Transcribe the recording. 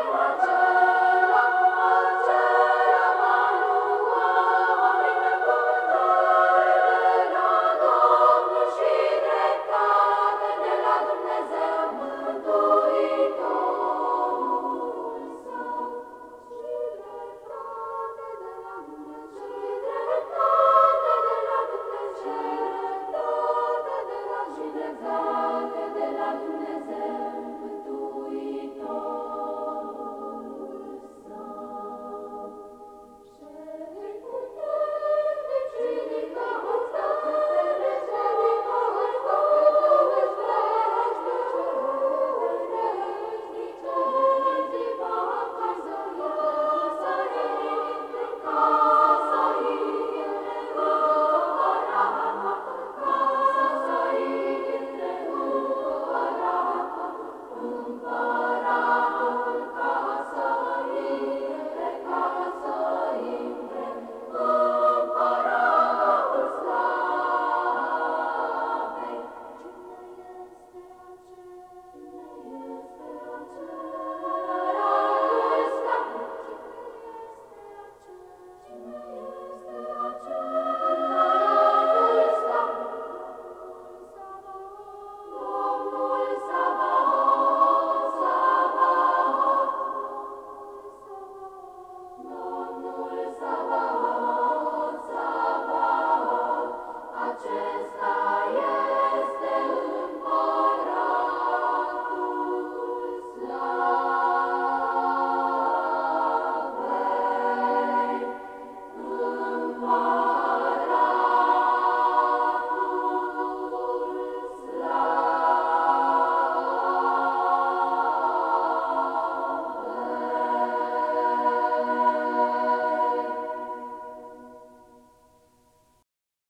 Oh,